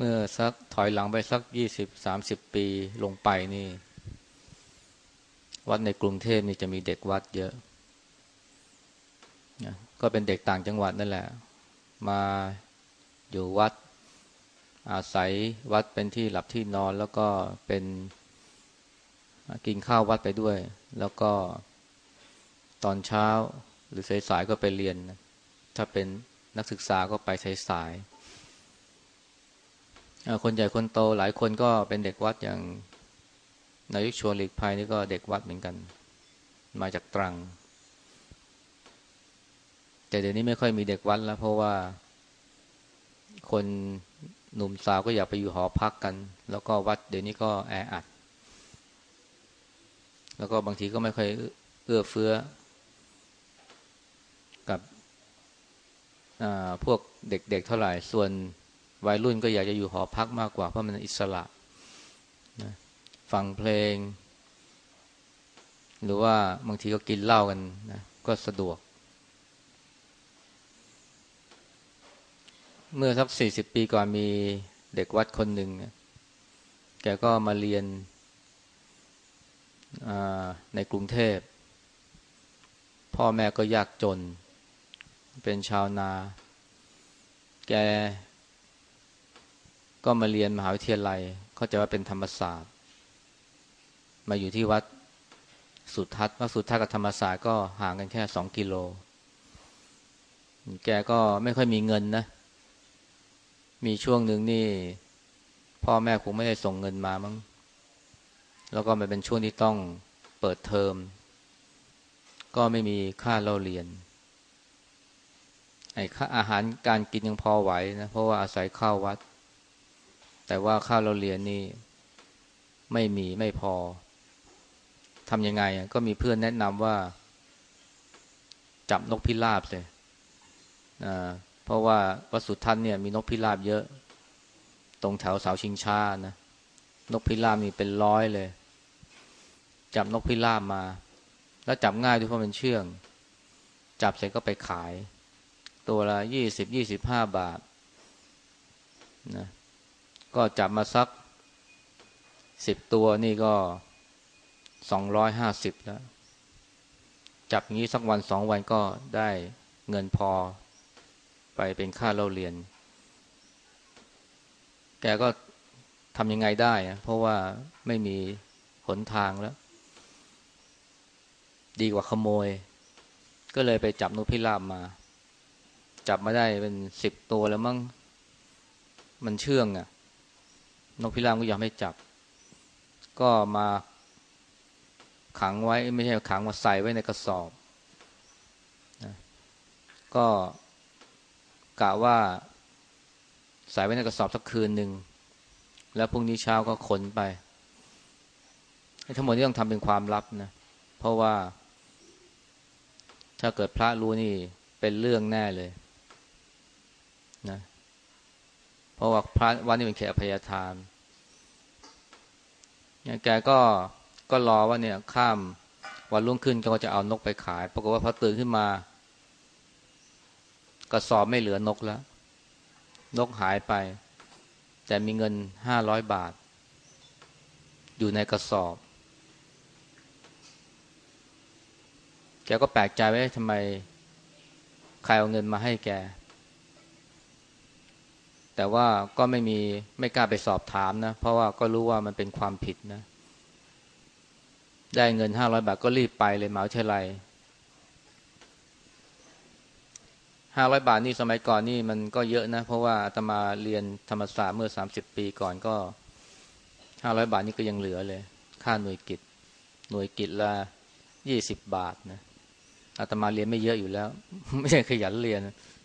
เมื่อสักถอยหลังไปสักยี่สิบสามสิบปีลงไปนี่ วัดในกรุงเทพนี่จะมีเด็กวัดเยอะก็เป็นเด็กต่างจังหวัดนั่นแหละ มาอยู่วัดอาศัยวัดเป็นที่หลับที่นอนแล้วก็เป็นกินข้าววัดไปด้วย แล้วก็ตอนเช้าหรือสายๆก็ไปเรียน ถ้าเป็นนักศึกษาก็ไปสายๆ คนใหญ่คนโตหลายคนก็เป็นเด็กวัดอย่างนายกชวนหลีกภัยนี่ก็เด็กวัดเหมือนกัน มาจากตรัง แต่เดี๋ยวนี้ไม่ค่อยมีเด็กวัดแล้ว เพราะว่า คนหนุ่มสาวก็อยากไปอยู่หอพักกัน แล้วก็วัดเดี๋ยวนี้ก็แออัด แล้วก็บางทีก็ไม่ค่อยเอื้อเฟื้อ กับพวกเด็กๆเเท่าไหร่ส่วน วัยรุ่นก็อยากจะอยู่หอพักมากกว่าเพราะมันอิสระนะฟังเพลง หรือว่าบางทีก็กินเหล้ากันนะก็สะดวก เมื่อสักสี่สิบปีก่อนมีเด็กวัดคนหนึ่งแกก็มาเรียนในกรุงเทพ พ่อแม่ก็ยากจน เป็นชาวนา แก ก็มาเรียนมหาวิทยาลัยเขาจะว่าเป็นธรรมศาสตร์ มาอยู่ที่วัดสุทัศน์ว่าสุทัศน์กับธรรมศาสตร์ก็ห่างกันแค่สองกิโล แกก็ไม่ค่อยมีเงินนะ มีช่วงหนึ่งนี่ พ่อแม่คงไม่ได้ส่งเงินมามั้ง แล้วก็มันเป็นช่วงที่ต้องเปิดเทอม ก็ไม่มีค่าเล่าเรียน ไอ้ค่าอาหารการกินยังพอไหวนะ เพราะว่าอาศัยข้าววัด แต่ว่าข้าวเราเรียนนี่ไม่มีไม่พอทำยังไงก็มีเพื่อนแนะนำว่า จับนกพิราบเลยเพราะว่าวัดสุทัศน์เนี่ยมีนกพิราบเยอะ ตรงแถวเสาชิงช้านะนกพิราบมีเป็นร้อยเลย จับนกพิราบมา แล้วจับง่ายด้วยเพราะมันเชื่อง จับเสร็จก็ไปขาย ตัวละยี่สิบยี่สิบห้าบาทนะ ก็จับมาสักสิบตัวนี่ก็สองร้อยห้าสิบแล้ว จับงี้สักวันสองวันก็ได้เงินพอไปเป็นค่าเล่าเรียน แกก็ทำยังไงได้ เพราะว่าไม่มีหนทางแล้ว ดีกว่าขโมย ก็เลยไปจับนกพิราบมา จับมาได้เป็นสิบตัวแล้วมั้ง มันเชื่องอะ่ะ นกพิราบก็ยังไม่จับ ก็มาขังไว้ไม่ใช่ขังมาใส่ไว้ในกระสอบนะก็กะว่าใส่ไว้ในกระสอบสักคืนหนึ่งแล้วพรุ่งนี้เช้าก็ขนไปทั้งหมดนี้ต้องทำเป็นความลับนะเพราะว่า ถ้าเกิดพระรู้นี่เป็นเรื่องแน่เลยนะ เพราะว่าพระวันนี้เป็นเขตอภัยทานแกก็ก็รอว่าเนี่ยข้ามวันรุ่งขึ้นก็จะเอานกไปขาย ปรากฏว่าพอตื่นขึ้นมา กระสอบไม่เหลือนกแล้ว นกหายไป แต่มีเงินห้าร้อยบาท อยู่ในกระสอบ แกก็แปลกใจว่าทำไม ใครเอาเงินมาให้แก แต่ว่าก็ไม่มีไม่กล้าไปสอบถามนะ เพราะว่าก็รู้ว่ามันเป็นความผิดนะ ได้เงินห้าร้อยบาทก็รีบไปเลยเหมาวิทยาลัยห้าร้อยบาทนี่สมัยก่อนนี่มันก็เยอะนะ เพราะว่าอาตมาเรียนธรรมศาสตร์เมื่อสามสิบปีก่อนก็ห้าร้อยบาทนี่ก็ยังเหลือเลย ค่าหน่วยกิจ หน่วยกิจละยี่สิบบาทนะอาตมาเรียนไม่เยอะอยู่แล้ว ไม่ใช่ขยันเรียน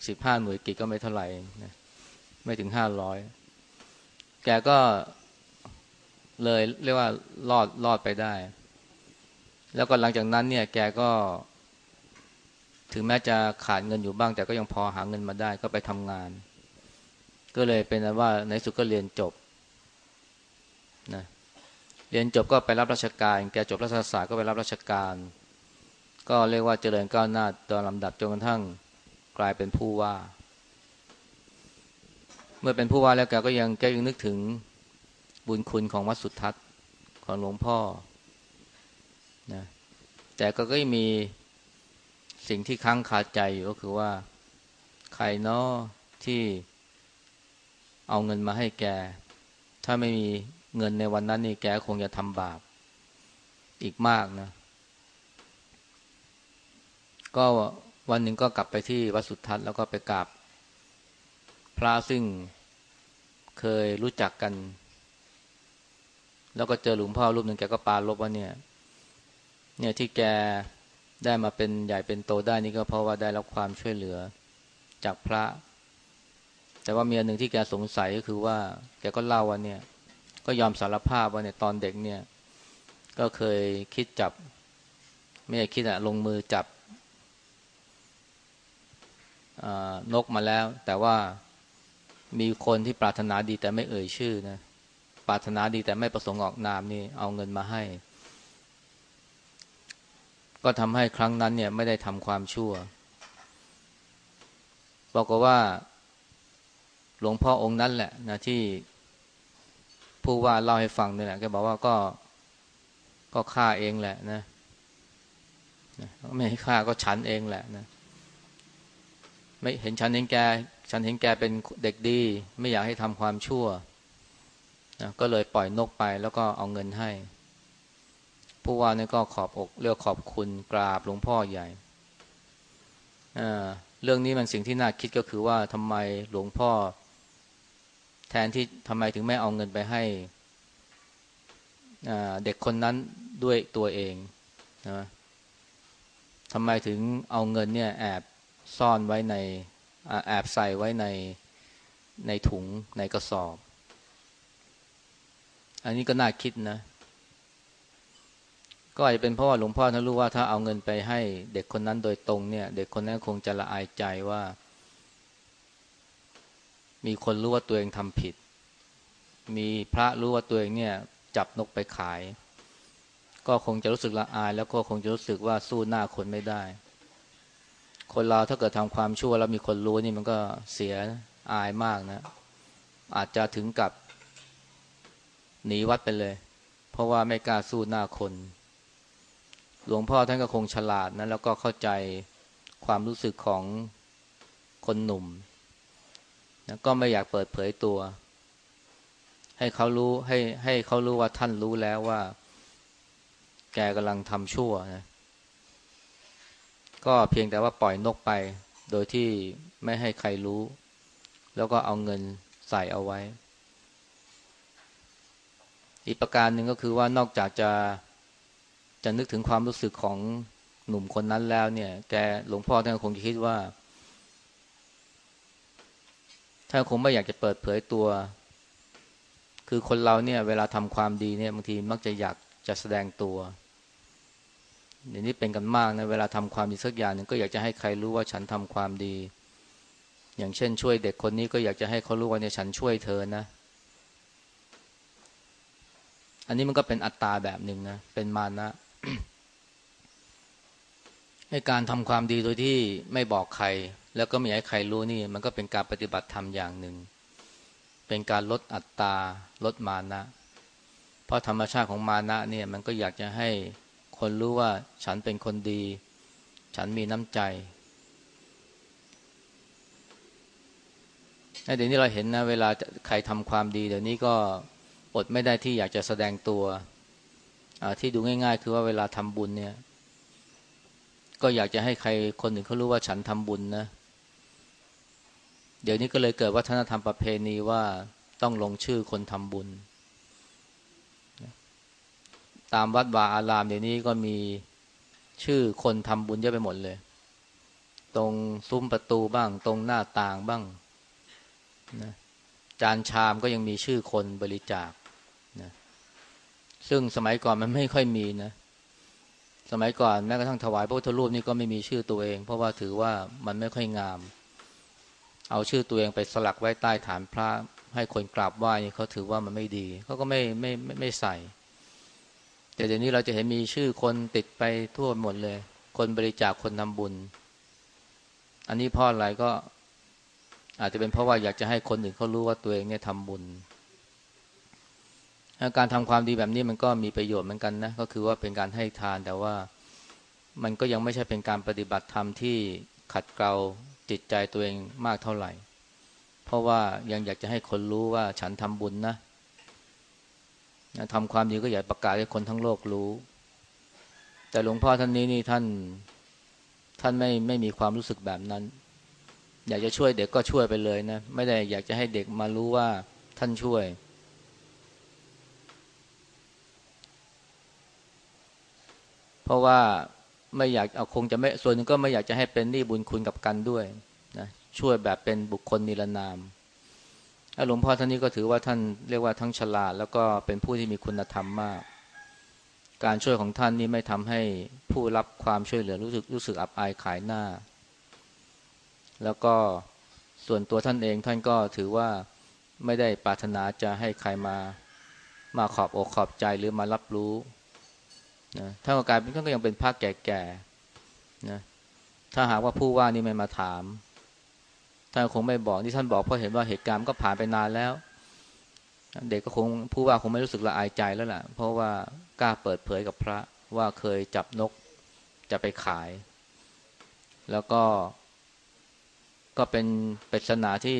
สิบห้าหน่วยกิจก็ไม่เท่าไหร่นะ ไม่ถึงห้าร้อยแกก็เลยเรียกว่ารอดรอดไปได้ แล้วก็หลังจากนั้นเนี่ย แกก็ ถึงแม้จะขาดเงินอยู่บ้าง แต่ก็ยังพอหาเงินมาได้ก็ไปทำงาน ก็เลยเป็นว่าในสุดก็เรียนจบนะเรียนจบก็ไปรับราชการ แกจบรัฐศาสตร์ก็ไปรับราชการ ก็เรียกว่าเจริญก้าวหน้าตอนลำดับจนกระทั่งกลายเป็นผู้ว่า เมื่อเป็นผู้ว่าแล้วแกก็ยังแกยังนึกถึงบุญคุณของวัดสุทัศน์ของหลวงพ่อนะแต่ก็ก็ยังมีสิ่งที่ค้างคาใจอยู่ก็คือว่า ใครเนาะที่เอาเงินมาให้แก ถ้าไม่มีเงินในวันนั้นนี่แกคงจะทำบาปอีกมากนะ ก็วันหนึ่งก็กลับไปที่วัดสุทัศน์แล้วก็ไปกราบ พระซึ่งเคยรู้จักกัน แล้วก็เจอหลวงพ่อรูปหนึ่งแกก็ปาลบว่าเนี่ย เนี่ยที่แกได้มาเป็นใหญ่เป็นโตได้นี่ก็เพราะว่าได้รับความช่วยเหลือจากพระ แต่ว่ามีอันหนึ่งที่แกสงสัยก็คือว่า แกก็เล่าว่าเนี่ย ก็ยอมสารภาพว่าเนี่ยตอนเด็กเนี่ย ก็เคยคิดจับ ไม่ใช่คิดอะลงมือจับนกมาแล้ว แต่ว่า มีคนที่ปรารถนาดีแต่ไม่เอ่ยชื่อนะปรารถนาดีแต่ไม่ประสงค์ออกนามนี่เอาเงินมาให้ ก็ทำให้ครั้งนั้นเนี่ยไม่ได้ทำความชั่ว บอกว่า หลวงพ่อองค์นั้นแหละนะที่ผู้ว่าเล่าให้ฟังนี่แหละแกบอกว่าก็ก็ฆ่าเองแหละนะไม่ให้ฆ่าก็ฉันเองแหละนะไม่เห็นฉันเห็นแก ฉันเห็นแกเป็นเด็กดี ไม่อยากให้ทำความชั่วนะก็เลยปล่อยนกไปแล้วก็เอาเงินให้ ผู้ว่านี่ก็ขอบอกเรียกขอบคุณกราบหลวงพ่อใหญ่เรื่องนี้มันสิ่งที่น่าคิดก็คือว่าทำไมหลวงพ่อ แทนที่ทำไมถึงไม่เอาเงินไปให้เด็กคนนั้นด้วยตัวเองนะทำไมถึงเอาเงินเนี่ยแอบซ่อนไว้ใน แอบใส่ไว้ในในถุงในกระสอบ อันนี้ก็น่าคิดนะ ก็อาจจะเป็นเพราะว่าหลวงพ่อท่านรู้ว่าถ้าเอาเงินไปให้เด็กคนนั้นโดยตรงเนี่ย เด็กคนนั้นคงจะละอายใจว่า มีคนรู้ว่าตัวเองทำผิด มีพระรู้ว่าตัวเองเนี่ย จับนกไปขาย ก็คงจะรู้สึกละอาย แล้วก็คงจะรู้สึกว่าสู้หน้าคนไม่ได้ คนเราถ้าเกิดทำความชั่วแล้วมีคนรู้นี่มันก็เสียอายมากนะ อาจจะถึงกับหนีวัดไปเลย เพราะว่าไม่กล้าสู้หน้าคน หลวงพ่อท่านก็คงฉลาดนะแล้วก็เข้าใจความรู้สึกของคนหนุ่มนะก็ไม่อยากเปิดเผยตัว ให้เขารู้ให้ให้เขารู้ว่าท่านรู้แล้วว่า แกกำลังทำชั่วนะ ก็เพียงแต่ว่าปล่อยนกไป โดยที่ไม่ให้ใครรู้ แล้วก็เอาเงินใส่เอาไว้ อีกประการหนึ่งก็คือว่านอกจากจะจะนึกถึงความรู้สึกของหนุ่มคนนั้นแล้วเนี่ย แกหลวงพ่อท่านคงจะคิดว่าท่านคงไม่อยากจะเปิดเผยตัว คือคนเราเนี่ย เวลาทำความดีเนี่ยบางทีมักจะอยากจะแสดงตัว เดี๋ยวนี้เป็นกันมากนะเวลาทำความดีสักอย่างหนึ่งก็อยากจะให้ใครรู้ว่าฉันทำความดี อย่างเช่น ช่วยเด็กคนนี้ก็อยากจะให้เขารู้ว่าเนี่ยฉันช่วยเธอนะ อันนี้มันก็เป็นอัตตาแบบหนึ่งนะเป็นมานะให้การทำความดีโดยที่ไม่บอกใคร แล้วก็ไม่ให้ใครรู้นี่ มันก็เป็นการปฏิบัติธรรมอย่างหนึ่ง เป็นการลดอัตตาลดมานะ เพราะธรรมชาติของมานะเนี่ยมันก็อยากจะให้ คนรู้ว่าฉันเป็นคนดี ฉันมีน้ำใจเดี๋ยวนี้เราเห็นนะเวลาใครทำความดี เดี๋ยวนี้ก็อดไม่ได้ที่อยากจะแสดงตัวที่ดูง่าย ๆ คือว่าเวลาทำบุญเนี่ย ก็อยากจะให้ใครคนหนึ่งเขารู้ว่าฉันทำบุญนะ เดี๋ยวนี้ก็เลยเกิดวัฒนธรรมประเพณีว่าต้องลงชื่อคนทำบุญ ตามวัดวาอารามเดี๋ยวนี้ก็มีชื่อคนทำบุญเยอะไปหมดเลย ตรงซุ้มประตูบ้าง ตรงหน้าต่างบ้างนะจานชามก็ยังมีชื่อคนบริจาคนะซึ่งสมัยก่อนมันไม่ค่อยมีนะ สมัยก่อนแม้กระทั่งถวายพระพุทธรูปนี่ก็ไม่มีชื่อตัวเอง เพราะว่าถือว่ามันไม่ค่อยงาม เอาชื่อตัวเองไปสลักไว้ใต้ฐานพระให้คนกราบไหว้เขาถือว่ามันไม่ดีเขาก็ไม่ไม่ไม่ไม่ใส่ แต่เดี๋ยวนี้เราจะเห็นมีชื่อคนติดไปทั่วหมดเลย คนบริจาคคนทำบุญ อันนี้พ่ออะไรก็ อาจจะเป็นเพราะว่าอยากจะให้คนอื่นเขารู้ว่าตัวเองเนี่ยทำบุญการทำความดีแบบนี้มันก็มีประโยชน์เหมือนกันนะก็คือว่าเป็นการให้ทานแต่ว่ามันก็ยังไม่ใช่เป็นการปฏิบัติธรรมที่ขัดเกลาจิตใจตัวเองมากเท่าไหร่ เพราะว่ายังอยากจะให้คนรู้ว่าฉันทำบุญนะ ทำความดีก็อยากประกาศให้คนทั้งโลกรู้ แต่หลวงพ่อท่านนี้นี่ท่านท่านไม่ไม่มีความรู้สึกแบบนั้น อยากจะช่วยเด็กก็ช่วยไปเลยนะ ไม่ได้อยากจะให้เด็กมารู้ว่าท่านช่วย เพราะว่าไม่อยากเอาคงจะไม่ส่วนนึงก็ไม่อยากจะให้เป็นหนี้บุญคุณกับกันด้วยนะช่วยแบบเป็นบุคคลนิรนาม หลวงพ่อท่านนี้ก็ถือว่าท่านเรียกว่าทั้งฉลาด แล้วก็เป็นผู้ที่มีคุณธรรมมาก การช่วยของท่านนี้ไม่ทำให้ผู้รับความช่วยเหลือรู้สึกรู้สึกอับอายขายหน้า แล้วก็ส่วนตัวท่านเองท่านก็ถือว่าไม่ได้ปรารถนาจะให้ใครมามาขอบอกขอบใจหรือมารับรู้นะถ้าก็กลายเป็นท่านก็ยังเป็นพระแก่ๆนะถ้าหากว่าผู้ว่านี่ไม่มาถาม ท่านคงไม่บอกที่ท่านบอกเพราะเห็นว่าเหตุการณ์ก็ผ่านไปนานแล้ว เด็กก็คงผู้ว่าคงไม่รู้สึกละอายใจแล้วล่ะ เพราะว่ากล้าเปิดเผยกับพระว่าเคยจับนกจะไปขาย แล้วก็ ก็เป็นปริศนาที่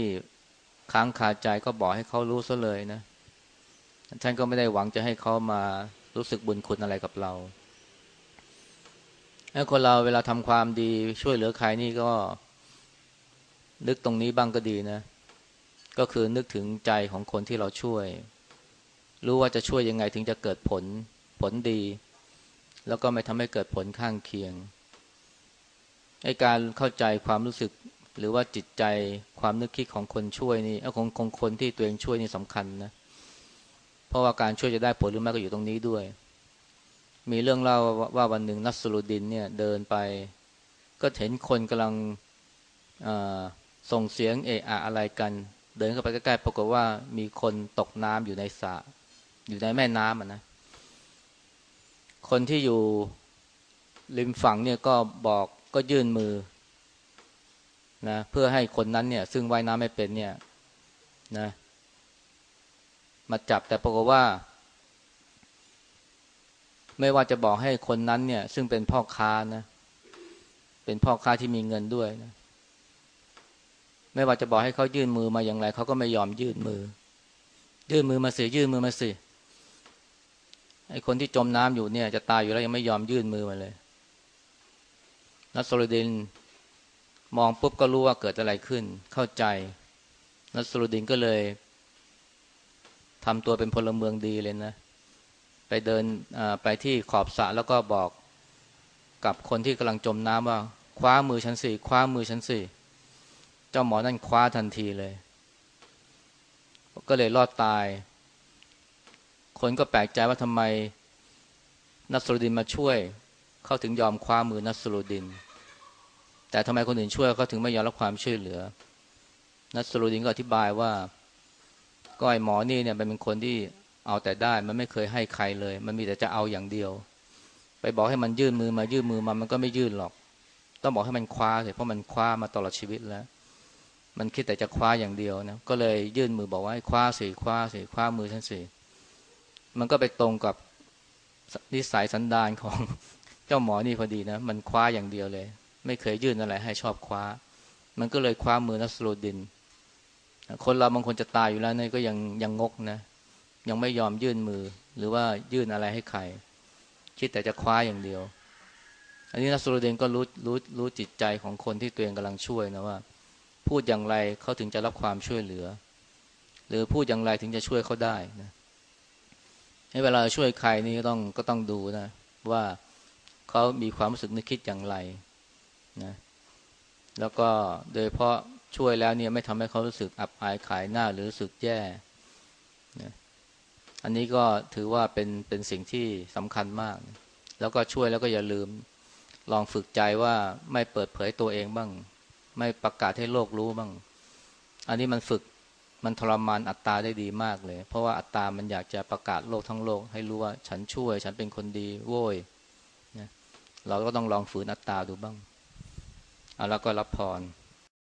ค้างคาใจก็บอกให้เขารู้ซะเลยนะท่านก็ไม่ได้หวังจะให้เขามารู้สึกบุญคุณอะไรกับเราถ้าคนเราเวลาทำความดีช่วยเหลือใครนี่ก็ นึกตรงนี้บ้างก็ดีนะ ก็คือนึกถึงใจของคนที่เราช่วย รู้ว่าจะช่วยยังไงถึงจะเกิดผลผลดี แล้วก็ไม่ทำให้เกิดผลข้างเคียงไอการเข้าใจความรู้สึกหรือว่าจิตใจความนึกคิดของคนช่วยนี่ของของคนที่ตัวเองช่วยนี่สำคัญนะ เพราะว่าการช่วยจะได้ผลหรือไม่ก็อยู่ตรงนี้ด้วย มีเรื่องเล่าว่าวันหนึ่งนัสรุดินเนี่ยเดินไป ก็เห็นคนกำลัง ส่งเสียงเอะอะอะไรกัน เดินเข้าไปใกล้ๆปรากฏว่ามีคนตกน้ำอยู่ในสระอยู่ในแม่น้ำอะนะ คนที่อยู่ริมฝั่งเนี่ยก็บอกก็ยื่นมือนะเพื่อให้คนนั้นเนี่ย ซึ่งว่ายน้ำไม่เป็นเนี่ยนะมาจับแต่ปรากฏว่า ไม่ว่าจะบอกให้คนนั้นเนี่ย ซึ่งเป็นพ่อค้านะ เป็นพ่อค้าที่มีเงินด้วยนะ ไม่ว่าจะบอกให้เขายื่นมือมาอย่างไรเขาก็ไม่ยอมยื่นมือ ยื่นมือมาสิยื่นมือมาสิไอคนที่จมน้ำอยู่เนี่ย จะตายอยู่แล้วยังไม่ยอมยื่นมือมาเลยนัสโซลดิน มองปุ๊บก็รู้ว่าเกิดอะไรขึ้น เข้าใจนัสโซลดินก็เลยทำตัวเป็นพลเมืองดีเลยนะไปเดินไปที่ขอบสระแล้วก็บอกกับคนที่กำลังจมน้ำว่า คว้ามือฉันสิคว้ามือฉันสิ เจ้าหมอนั่นคว้าทันทีเลย ก็เลยรอดตาย คนก็แปลกใจว่าทำไมนัสรุดินมาช่วย เขาถึงยอมคว้ามือนัสรุดิน แต่ทำไมคนอื่นช่วยเขาถึงไม่ยอมรับความช่วยเหลือ นัสรุดินก็อธิบายว่าก็ไอหมอนี่เนี่ยเป็นคนที่เอาแต่ได้มันไม่เคยให้ใครเลย มันมีแต่จะเอาอย่างเดียว ไปบอกให้มันยื่นมือมายื่นมือมามันก็ไม่ยื่นหรอก ต้องบอกให้มันคว้าเลยเพราะมันคว้ามาตลอดชีวิตแล้ว มันคิดแต่จะคว้าอย่างเดียวนะก็เลยยื่นมือบอกว่าให้คว้าสิคว้าสิคว้ามือฉันสิมันก็ไปตรงกับนิสัยสันดานของเจ้าหมอนี่พอดีนะ มันคว้าอย่างเดียวเลย ไม่เคยยื่นอะไรให้ชอบคว้า มันก็เลยคว้ามือนัสโลดิน คนเราบางคนจะตายอยู่แล้วนี่ก็ยังยังงกนะ ยังไม่ยอมยื่นมือ หรือว่ายื่นอะไรให้ใคร คิดแต่จะคว้าอย่างเดียว อันนี้นัสโลดินก็รู้รู้รู้จิตใจของคนที่ตัวเองกำลังช่วยนะว่า พูดอย่างไรเขาถึงจะรับความช่วยเหลือ หรือพูดอย่างไรถึงจะช่วยเขาได้นะให้เวลาช่วยใครนี่ก็ต้องก็ต้องดูนะว่าเขามีความรู้สึกนึกคิดอย่างไรนะแล้วก็โดยเพราะช่วยแล้วเนี่ยไม่ทำให้เขารู้สึกอับอายขายหน้าหรือรู้สึกแย่นะอันนี้ก็ถือว่าเป็นเป็นสิ่งที่สำคัญมาก แล้วก็ช่วยแล้วก็อย่าลืม ลองฝึกใจว่าไม่เปิดเผยตัวเองบ้าง ไม่ประกาศให้โลกรู้บ้าง อันนี้มันฝึกมันทรมานอัตตาได้ดีมากเลย เพราะว่าอัตตามันอยากจะประกาศโลกทั้งโลก ให้รู้ว่าฉันช่วย ฉันเป็นคนดีโว้ยนะเราก็ต้องลองฝืนอัตตาดูบ้างเอาแล้วก็รับพร